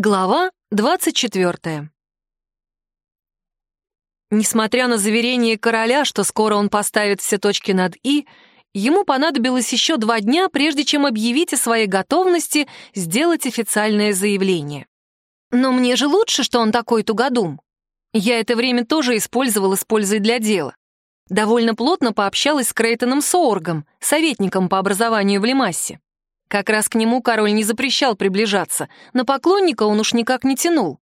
Глава 24. Несмотря на заверение короля, что скоро он поставит все точки над «и», ему понадобилось еще два дня, прежде чем объявить о своей готовности сделать официальное заявление. Но мне же лучше, что он такой тугодум. Я это время тоже использовала с пользой для дела. Довольно плотно пообщалась с Крейтоном Сооргом, советником по образованию в Лемассе. Как раз к нему король не запрещал приближаться, на поклонника он уж никак не тянул.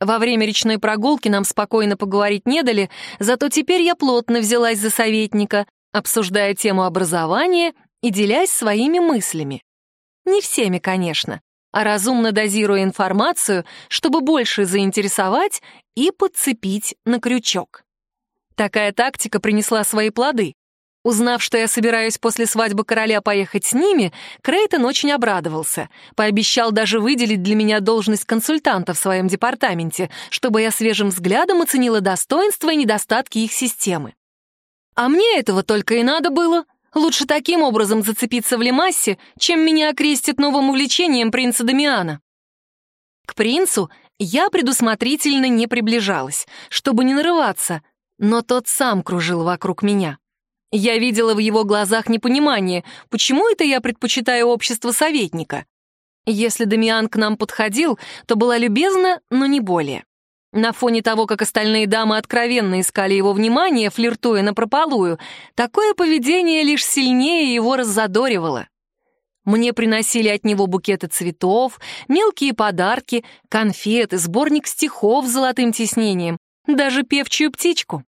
Во время речной прогулки нам спокойно поговорить не дали, зато теперь я плотно взялась за советника, обсуждая тему образования и делясь своими мыслями. Не всеми, конечно, а разумно дозируя информацию, чтобы больше заинтересовать и подцепить на крючок. Такая тактика принесла свои плоды. Узнав, что я собираюсь после свадьбы короля поехать с ними, Крейтон очень обрадовался. Пообещал даже выделить для меня должность консультанта в своем департаменте, чтобы я свежим взглядом оценила достоинства и недостатки их системы. А мне этого только и надо было. Лучше таким образом зацепиться в Лемассе, чем меня окрестит новым увлечением принца Дамиана. К принцу я предусмотрительно не приближалась, чтобы не нарываться, но тот сам кружил вокруг меня. Я видела в его глазах непонимание, почему это я предпочитаю общество советника. Если Дамиан к нам подходил, то была любезна, но не более. На фоне того, как остальные дамы откровенно искали его внимание, флиртуя напропалую, такое поведение лишь сильнее его раззадоривало. Мне приносили от него букеты цветов, мелкие подарки, конфеты, сборник стихов с золотым тиснением, даже певчую птичку.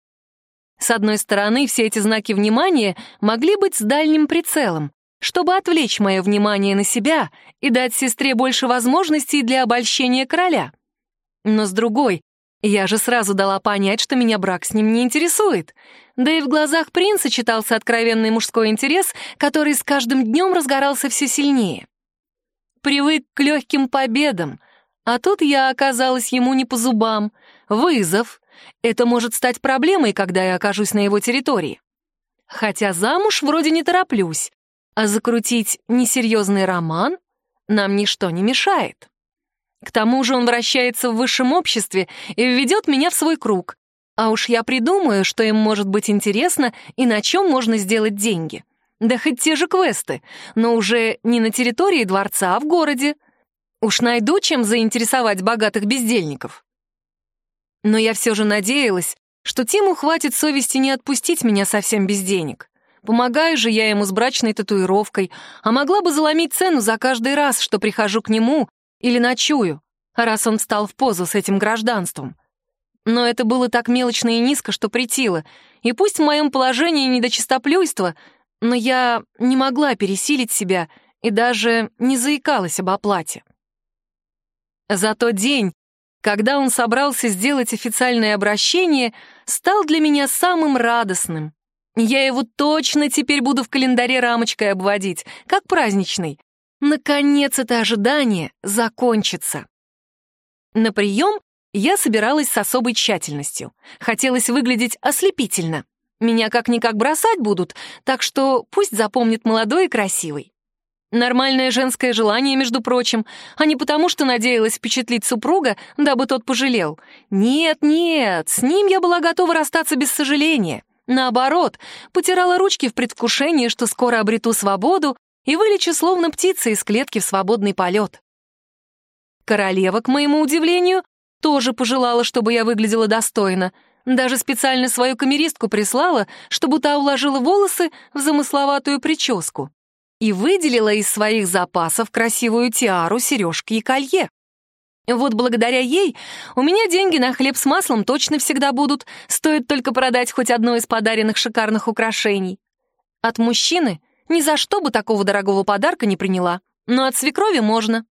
С одной стороны, все эти знаки внимания могли быть с дальним прицелом, чтобы отвлечь мое внимание на себя и дать сестре больше возможностей для обольщения короля. Но с другой, я же сразу дала понять, что меня брак с ним не интересует. Да и в глазах принца читался откровенный мужской интерес, который с каждым днем разгорался все сильнее. Привык к легким победам, а тут я оказалась ему не по зубам. Вызов, это может стать проблемой, когда я окажусь на его территории. Хотя замуж вроде не тороплюсь, а закрутить несерьезный роман нам ничто не мешает. К тому же он вращается в высшем обществе и введет меня в свой круг. А уж я придумаю, что им может быть интересно и на чем можно сделать деньги. Да хоть те же квесты, но уже не на территории дворца, а в городе. Уж найду, чем заинтересовать богатых бездельников. Но я все же надеялась, что Тиму хватит совести не отпустить меня совсем без денег. Помогаю же я ему с брачной татуировкой, а могла бы заломить цену за каждый раз, что прихожу к нему или ночую, раз он встал в позу с этим гражданством. Но это было так мелочно и низко, что притило, и пусть в моем положении не до чистоплюйства, но я не могла пересилить себя и даже не заикалась об оплате. За тот день, когда он собрался сделать официальное обращение, стал для меня самым радостным. Я его точно теперь буду в календаре рамочкой обводить, как праздничный. Наконец это ожидание закончится. На прием я собиралась с особой тщательностью. Хотелось выглядеть ослепительно. Меня как-никак бросать будут, так что пусть запомнит молодой и красивый. Нормальное женское желание, между прочим, а не потому, что надеялась впечатлить супруга, дабы тот пожалел. Нет, нет, с ним я была готова расстаться без сожаления. Наоборот, потирала ручки в предвкушении, что скоро обрету свободу и вылечу словно птица из клетки в свободный полет. Королева, к моему удивлению, тоже пожелала, чтобы я выглядела достойно. Даже специально свою камеристку прислала, чтобы та уложила волосы в замысловатую прическу и выделила из своих запасов красивую тиару, сережки и колье. Вот благодаря ей у меня деньги на хлеб с маслом точно всегда будут, стоит только продать хоть одно из подаренных шикарных украшений. От мужчины ни за что бы такого дорогого подарка не приняла, но от свекрови можно.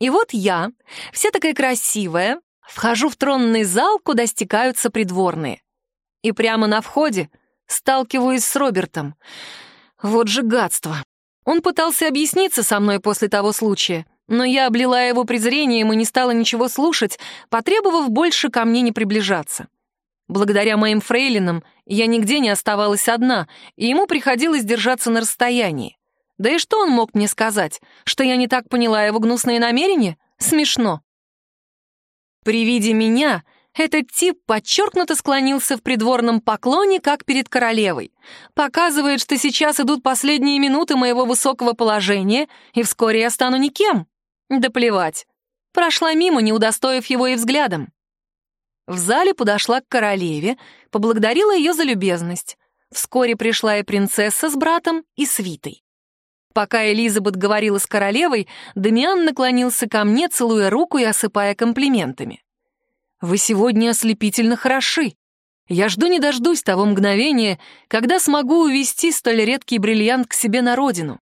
И вот я, вся такая красивая, вхожу в тронный зал, куда стекаются придворные. И прямо на входе сталкиваюсь с Робертом. Вот же гадство. Он пытался объясниться со мной после того случая, но я облила его презрением и не стала ничего слушать, потребовав больше ко мне не приближаться. Благодаря моим фрейлинам я нигде не оставалась одна, и ему приходилось держаться на расстоянии. Да и что он мог мне сказать? Что я не так поняла его гнусные намерения? Смешно. При виде меня этот тип подчеркнуто склонился в придворном поклоне, как перед королевой. Показывает, что сейчас идут последние минуты моего высокого положения, и вскоре я стану никем. Да плевать. Прошла мимо, не удостоив его и взглядом. В зале подошла к королеве, поблагодарила ее за любезность. Вскоре пришла и принцесса с братом, и свитой. Пока Элизабет говорила с королевой, Дамиан наклонился ко мне, целуя руку и осыпая комплиментами. «Вы сегодня ослепительно хороши. Я жду не дождусь того мгновения, когда смогу увести столь редкий бриллиант к себе на родину.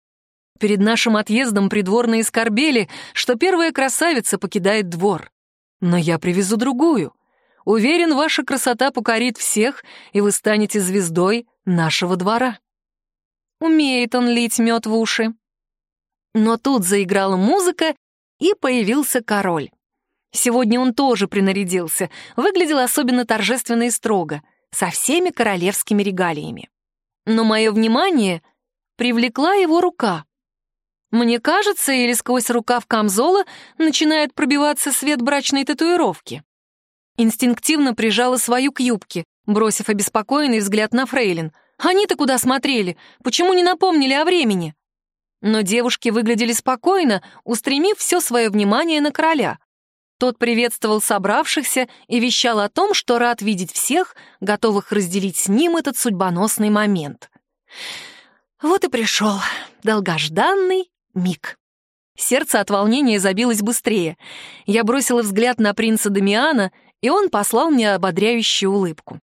Перед нашим отъездом придворные скорбели, что первая красавица покидает двор. Но я привезу другую. Уверен, ваша красота покорит всех, и вы станете звездой нашего двора». Умеет он лить мед в уши. Но тут заиграла музыка, и появился король. Сегодня он тоже принарядился, выглядел особенно торжественно и строго, со всеми королевскими регалиями. Но мое внимание привлекла его рука. Мне кажется, или сквозь рукав камзола начинает пробиваться свет брачной татуировки. Инстинктивно прижала свою к юбке, бросив обеспокоенный взгляд на Фрейлин — они-то куда смотрели? Почему не напомнили о времени? Но девушки выглядели спокойно, устремив все свое внимание на короля. Тот приветствовал собравшихся и вещал о том, что рад видеть всех, готовых разделить с ним этот судьбоносный момент. Вот и пришел долгожданный миг. Сердце от волнения забилось быстрее. Я бросила взгляд на принца Дамиана, и он послал мне ободряющую улыбку.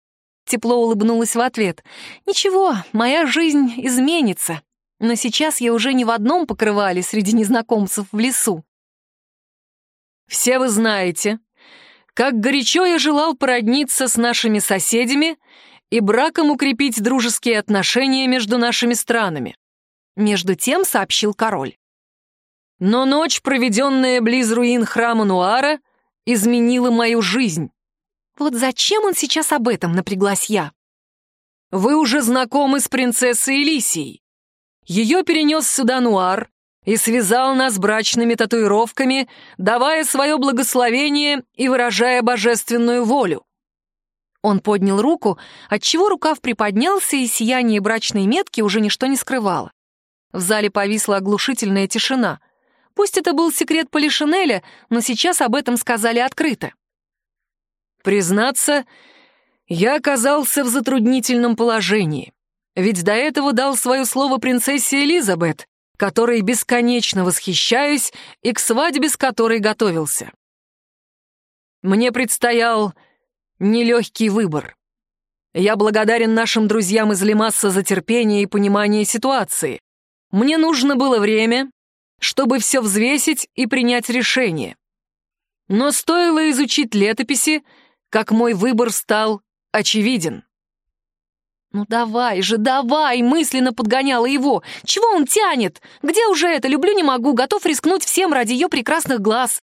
Тепло улыбнулась в ответ. «Ничего, моя жизнь изменится. Но сейчас я уже не в одном покрывале среди незнакомцев в лесу». «Все вы знаете, как горячо я желал породниться с нашими соседями и браком укрепить дружеские отношения между нашими странами», между тем сообщил король. Но ночь, проведенная близ руин храма Нуара, изменила мою жизнь. Вот зачем он сейчас об этом, напряглась я? Вы уже знакомы с принцессой Элисией. Ее перенес сюда Нуар и связал нас брачными татуировками, давая свое благословение и выражая божественную волю. Он поднял руку, отчего рукав приподнялся, и сияние брачной метки уже ничто не скрывало. В зале повисла оглушительная тишина. Пусть это был секрет Полишинеля, но сейчас об этом сказали открыто. Признаться, я оказался в затруднительном положении, ведь до этого дал свое слово принцессе Элизабет, которой бесконечно восхищаюсь и к свадьбе с которой готовился. Мне предстоял нелегкий выбор. Я благодарен нашим друзьям из Лимасса за терпение и понимание ситуации. Мне нужно было время, чтобы все взвесить и принять решение. Но стоило изучить летописи, как мой выбор стал очевиден. «Ну давай же, давай!» — мысленно подгоняла его. «Чего он тянет? Где уже это? Люблю, не могу, готов рискнуть всем ради ее прекрасных глаз».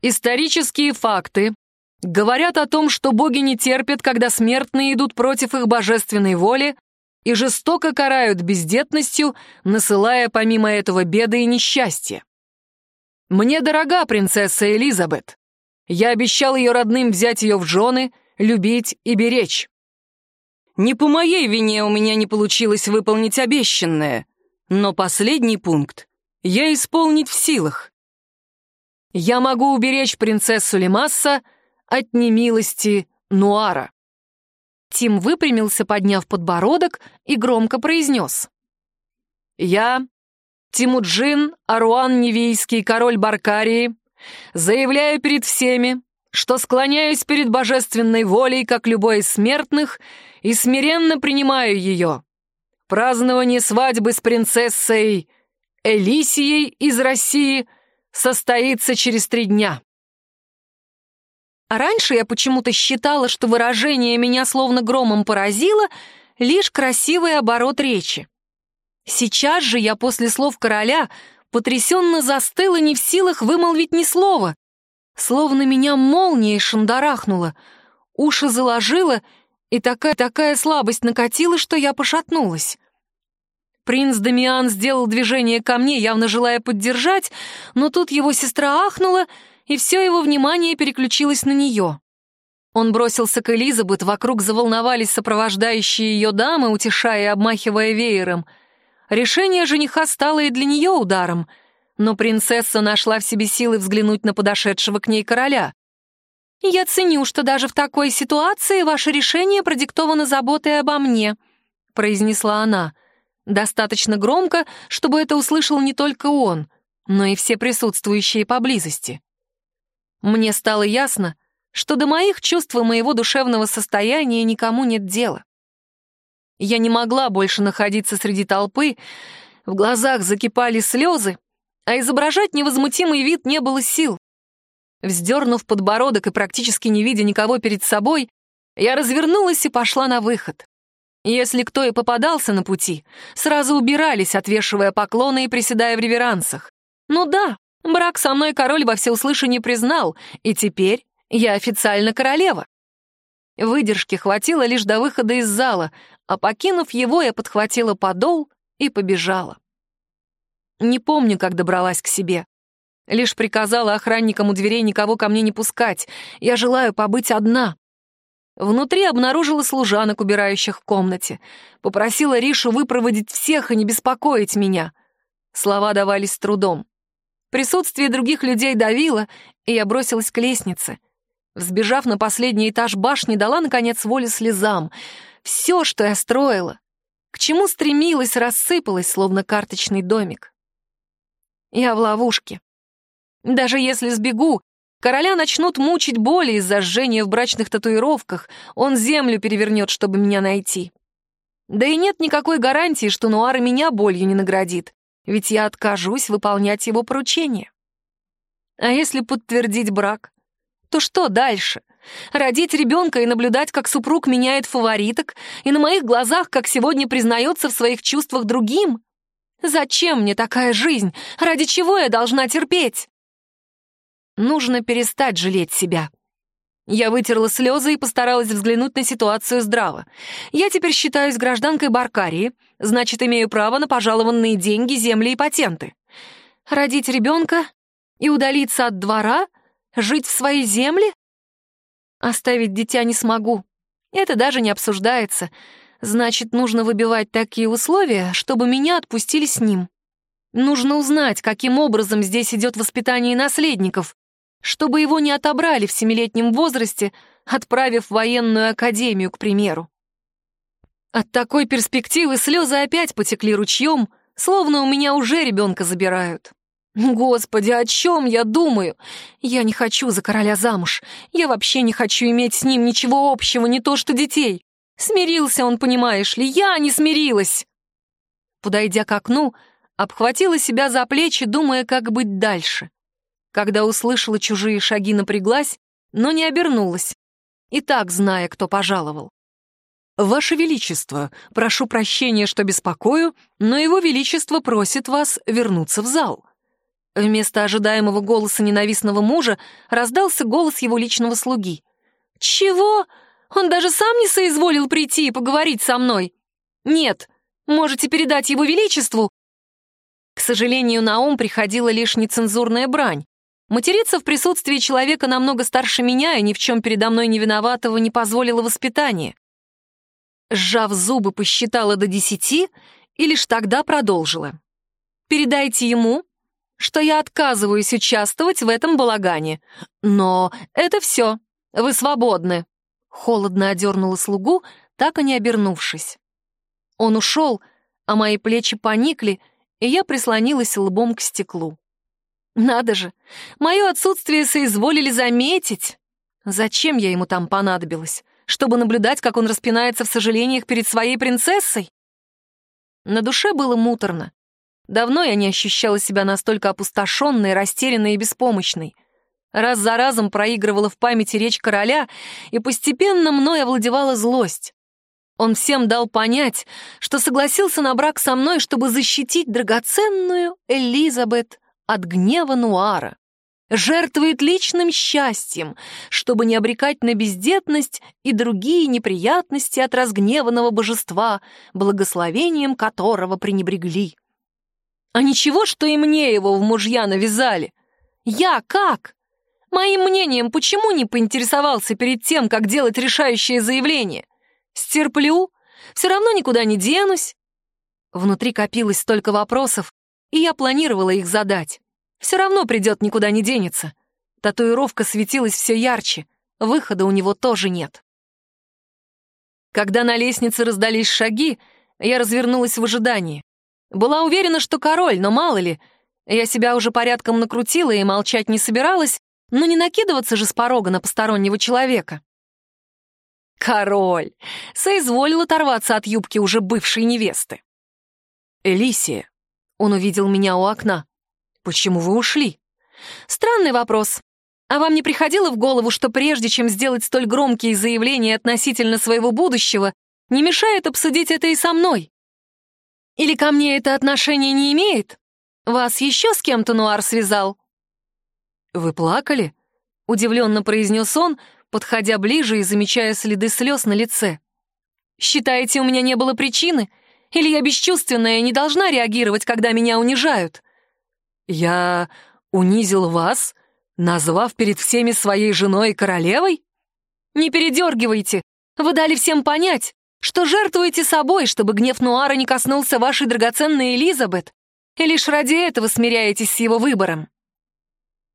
Исторические факты говорят о том, что боги не терпят, когда смертные идут против их божественной воли и жестоко карают бездетностью, насылая помимо этого беды и несчастья. Мне дорога принцесса Элизабет. Я обещал ее родным взять ее в жены, любить и беречь. Не по моей вине у меня не получилось выполнить обещанное, но последний пункт я исполнить в силах. Я могу уберечь принцессу Лемасса от немилости Нуара. Тим выпрямился, подняв подбородок, и громко произнес. «Я, Тимуджин Аруан Невийский, король Баркарии, Заявляю перед всеми, что склоняюсь перед божественной волей, как любой из смертных, и смиренно принимаю ее. Празднование свадьбы с принцессой Элисией из России состоится через три дня. А раньше я почему-то считала, что выражение меня словно громом поразило, лишь красивый оборот речи. Сейчас же я после слов короля потрясенно застыла, не в силах вымолвить ни слова. Словно меня молнией шандарахнула, уши заложила, и такая, такая слабость накатила, что я пошатнулась. Принц Дамиан сделал движение ко мне, явно желая поддержать, но тут его сестра ахнула, и все его внимание переключилось на нее. Он бросился к Элизабет, вокруг заволновались сопровождающие ее дамы, утешая и обмахивая веером. Решение жениха стало и для нее ударом, но принцесса нашла в себе силы взглянуть на подошедшего к ней короля. «Я ценю, что даже в такой ситуации ваше решение продиктовано заботой обо мне», — произнесла она. Достаточно громко, чтобы это услышал не только он, но и все присутствующие поблизости. Мне стало ясно, что до моих чувств и моего душевного состояния никому нет дела. Я не могла больше находиться среди толпы, в глазах закипали слезы, а изображать невозмутимый вид не было сил. Вздернув подбородок и практически не видя никого перед собой, я развернулась и пошла на выход. Если кто и попадался на пути, сразу убирались, отвешивая поклоны и приседая в реверансах. Ну да, брак со мной король во всеуслышание признал, и теперь я официально королева. Выдержки хватило лишь до выхода из зала, а покинув его, я подхватила подол и побежала. Не помню, как добралась к себе. Лишь приказала охранникам у дверей никого ко мне не пускать. Я желаю побыть одна. Внутри обнаружила служанок, убирающих в комнате. Попросила Ришу выпроводить всех и не беспокоить меня. Слова давались с трудом. Присутствие других людей давило, и я бросилась к лестнице. Взбежав на последний этаж башни, дала, наконец, волю слезам. Все, что я строила, к чему стремилась, рассыпалось, словно карточный домик. Я в ловушке. Даже если сбегу, Короля начнут мучить боли из-за жжения в брачных татуировках, он землю перевернет, чтобы меня найти. Да и нет никакой гарантии, что Нуара меня болью не наградит, ведь я откажусь выполнять его поручение. А если подтвердить брак? То что дальше? Родить ребенка и наблюдать, как супруг меняет фавориток, и на моих глазах, как сегодня признается в своих чувствах другим? Зачем мне такая жизнь? Ради чего я должна терпеть? Нужно перестать жалеть себя. Я вытерла слезы и постаралась взглянуть на ситуацию здраво. Я теперь считаюсь гражданкой Баркарии, значит, имею право на пожалованные деньги, земли и патенты. Родить ребенка и удалиться от двора, жить в своей земле? Оставить дитя не смогу. Это даже не обсуждается. Значит, нужно выбивать такие условия, чтобы меня отпустили с ним. Нужно узнать, каким образом здесь идет воспитание наследников, чтобы его не отобрали в семилетнем возрасте, отправив в военную академию, к примеру. От такой перспективы слезы опять потекли ручьем, словно у меня уже ребенка забирают. Господи, о чем я думаю? Я не хочу за короля замуж. Я вообще не хочу иметь с ним ничего общего, не то что детей. Смирился он, понимаешь ли, я не смирилась. Подойдя к окну, обхватила себя за плечи, думая, как быть дальше. Когда услышала чужие шаги, напряглась, но не обернулась, и так зная, кто пожаловал. «Ваше Величество, прошу прощения, что беспокою, но Его Величество просит вас вернуться в зал». Вместо ожидаемого голоса ненавистного мужа раздался голос его личного слуги. «Чего? Он даже сам не соизволил прийти и поговорить со мной? Нет, можете передать его величеству?» К сожалению, на ум приходила лишь нецензурная брань. Материться в присутствии человека намного старше меня и ни в чем передо мной не виноватого не позволило воспитание. Сжав зубы, посчитала до десяти и лишь тогда продолжила. «Передайте ему, что я отказываюсь участвовать в этом балагане. Но это все. Вы свободны». Холодно одернула слугу, так и не обернувшись. Он ушел, а мои плечи поникли, и я прислонилась лбом к стеклу. Надо же, мое отсутствие соизволили заметить. Зачем я ему там понадобилась? Чтобы наблюдать, как он распинается в сожалениях перед своей принцессой? На душе было муторно. Давно я не ощущала себя настолько опустошенной, растерянной и беспомощной. Раз за разом проигрывала в памяти речь короля, и постепенно мной овладевала злость. Он всем дал понять, что согласился на брак со мной, чтобы защитить драгоценную Элизабет от гнева Нуара. жертвует личным счастьем, чтобы не обрекать на бездетность и другие неприятности от разгневанного божества, благословением которого пренебрегли. А ничего, что и мне его в мужья навязали. Я как? Моим мнением, почему не поинтересовался перед тем, как делать решающее заявление? Стерплю, все равно никуда не денусь. Внутри копилось столько вопросов, и я планировала их задать. Все равно придет, никуда не денется. Татуировка светилась все ярче, выхода у него тоже нет. Когда на лестнице раздались шаги, я развернулась в ожидании. Была уверена, что король, но мало ли. Я себя уже порядком накрутила и молчать не собиралась, но не накидываться же с порога на постороннего человека. Король! Соизволил оторваться от юбки уже бывшей невесты. Элисия. Он увидел меня у окна. Почему вы ушли? Странный вопрос. А вам не приходило в голову, что прежде чем сделать столь громкие заявления относительно своего будущего, не мешает обсудить это и со мной? Или ко мне это отношение не имеет? Вас еще с кем-то Нуар связал?» «Вы плакали?» — удивленно произнес он, подходя ближе и замечая следы слез на лице. «Считаете, у меня не было причины? Или я бесчувственная и не должна реагировать, когда меня унижают?» «Я унизил вас, назвав перед всеми своей женой и королевой?» «Не передергивайте. Вы дали всем понять, что жертвуете собой, чтобы гнев Нуара не коснулся вашей драгоценной Элизабет, и лишь ради этого смиряетесь с его выбором.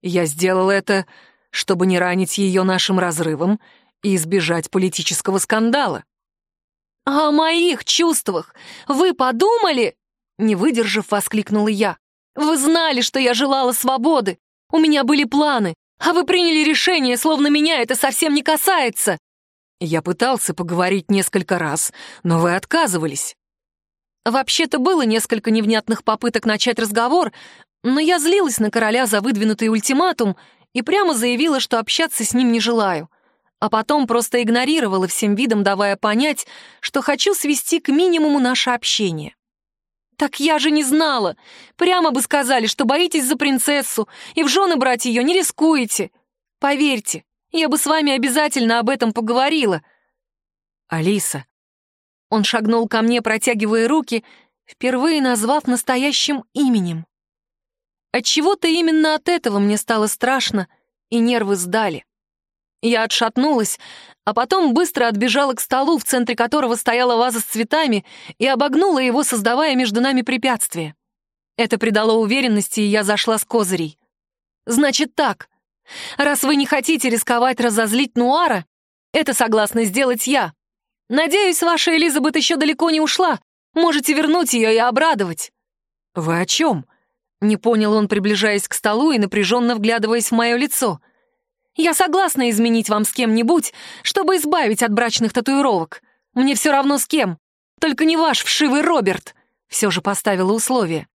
Я сделал это, чтобы не ранить ее нашим разрывом и избежать политического скандала. «А «О моих чувствах вы подумали?» Не выдержав, воскликнула я. «Вы знали, что я желала свободы. У меня были планы, а вы приняли решение, словно меня это совсем не касается. Я пытался поговорить несколько раз, но вы отказывались. Вообще-то было несколько невнятных попыток начать разговор, но я злилась на короля за выдвинутый ультиматум и прямо заявила, что общаться с ним не желаю. А потом просто игнорировала всем видом, давая понять, что хочу свести к минимуму наше общение. «Так я же не знала! Прямо бы сказали, что боитесь за принцессу и в жены брать ее не рискуете. Поверьте, я бы с вами обязательно об этом поговорила. Алиса. Он шагнул ко мне, протягивая руки, впервые назвав настоящим именем. Отчего-то именно от этого мне стало страшно, и нервы сдали. Я отшатнулась, а потом быстро отбежала к столу, в центре которого стояла ваза с цветами, и обогнула его, создавая между нами препятствие. Это придало уверенности, и я зашла с козырей. «Значит так, Раз вы не хотите рисковать разозлить Нуара, это согласна сделать я. Надеюсь, ваша Элизабет еще далеко не ушла. Можете вернуть ее и обрадовать». «Вы о чем?» — не понял он, приближаясь к столу и напряженно вглядываясь в мое лицо. «Я согласна изменить вам с кем-нибудь, чтобы избавить от брачных татуировок. Мне все равно с кем. Только не ваш вшивый Роберт», — все же поставила условие.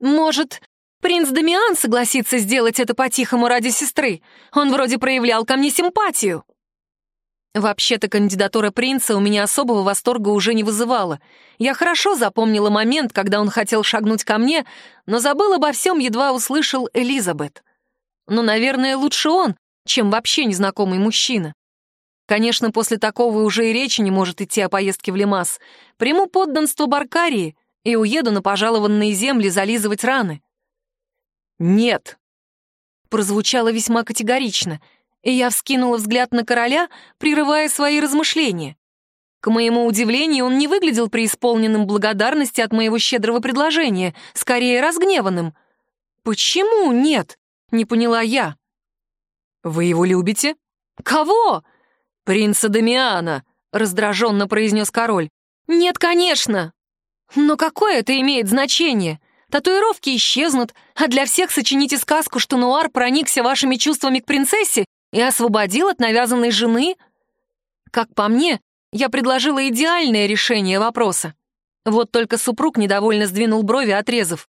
«Может, Принц Дамиан согласится сделать это по-тихому ради сестры. Он вроде проявлял ко мне симпатию. Вообще-то кандидатура принца у меня особого восторга уже не вызывала. Я хорошо запомнила момент, когда он хотел шагнуть ко мне, но забыл обо всем, едва услышал Элизабет. Но, наверное, лучше он, чем вообще незнакомый мужчина. Конечно, после такого уже и речи не может идти о поездке в Лимас. Приму подданство Баркарии и уеду на пожалованные земли зализывать раны. «Нет!» Прозвучало весьма категорично, и я вскинула взгляд на короля, прерывая свои размышления. К моему удивлению, он не выглядел преисполненным благодарности от моего щедрого предложения, скорее разгневанным. «Почему нет?» — не поняла я. «Вы его любите?» «Кого?» «Принца Дамиана», — раздраженно произнес король. «Нет, конечно!» «Но какое это имеет значение? Татуировки исчезнут, а для всех сочините сказку, что Нуар проникся вашими чувствами к принцессе и освободил от навязанной жены. Как по мне, я предложила идеальное решение вопроса. Вот только супруг недовольно сдвинул брови, отрезав.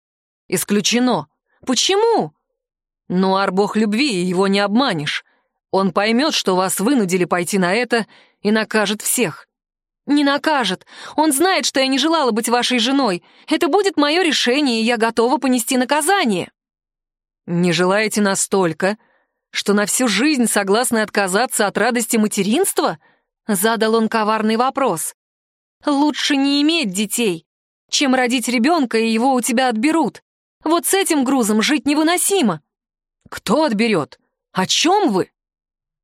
«Исключено. Почему?» «Нуар — бог любви, его не обманешь. Он поймет, что вас вынудили пойти на это, и накажет всех. «Не накажет. Он знает, что я не желала быть вашей женой. Это будет мое решение, и я готова понести наказание». Не желаете настолько, что на всю жизнь согласны отказаться от радости материнства? Задал он коварный вопрос. Лучше не иметь детей, чем родить ребенка, и его у тебя отберут. Вот с этим грузом жить невыносимо. Кто отберет? О чем вы?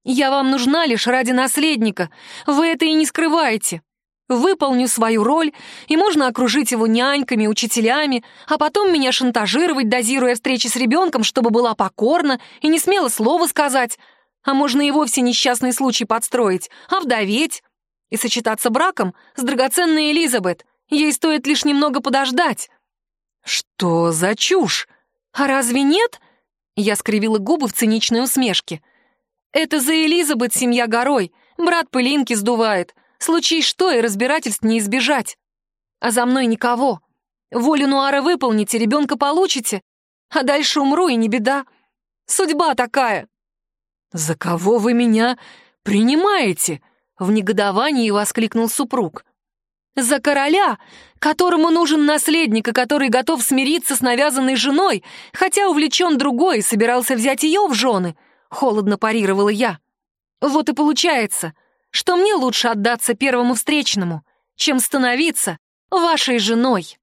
Я вам нужна лишь ради наследника. Вы это и не скрываете. Выполню свою роль, и можно окружить его няньками, учителями, а потом меня шантажировать, дозируя встречи с ребенком, чтобы была покорна и не смела слова сказать. А можно и вовсе несчастный случай подстроить, а вдоветь. И сочетаться браком с драгоценной Элизабет. Ей стоит лишь немного подождать. Что за чушь? А разве нет? Я скривила губы в циничной усмешке. Это за Элизабет семья горой. Брат пылинки сдувает. Случись что, и разбирательств не избежать. А за мной никого. Волю Нуара выполните, ребенка получите, а дальше умру, и не беда. Судьба такая. «За кого вы меня принимаете?» — в негодовании воскликнул супруг. «За короля, которому нужен наследник, и который готов смириться с навязанной женой, хотя увлечен другой и собирался взять ее в жены», — холодно парировала я. «Вот и получается, что мне лучше отдаться первому встречному, чем становиться вашей женой.